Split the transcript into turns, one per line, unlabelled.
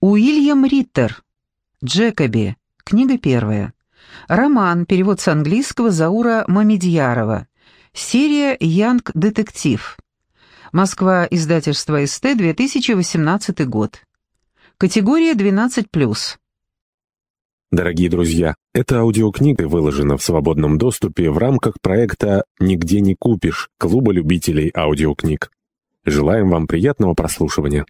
Уильям Риттер. Джекоби. Книга первая. Роман. Перевод с английского Заура Мамедьярова. Серия «Янг Детектив». Москва. Издательство СТ. 2018 год. Категория 12+.
Дорогие друзья, эта аудиокнига выложена в свободном доступе в рамках проекта «Нигде не купишь» Клуба любителей аудиокниг. Желаем вам приятного прослушивания.